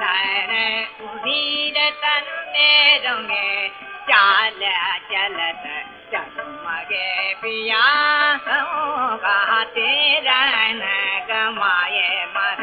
धरे उबीर चाल चलत चलुमगे पिया तेरा न गमाए मर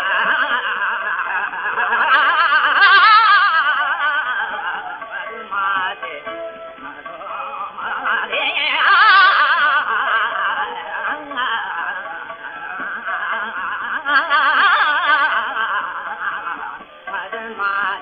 My.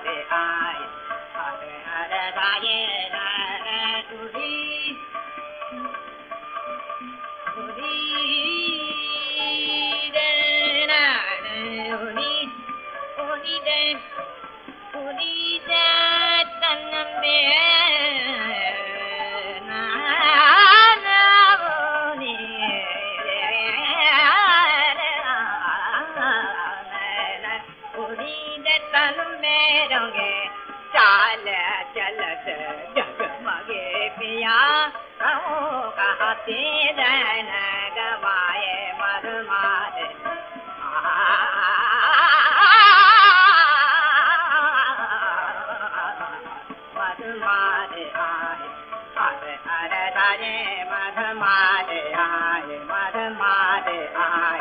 चाल चलत जग मगे पिया। कहते रन गवाए मर मारे मर मारे आए, हर हर रे मर मारे आए मर मारे आए।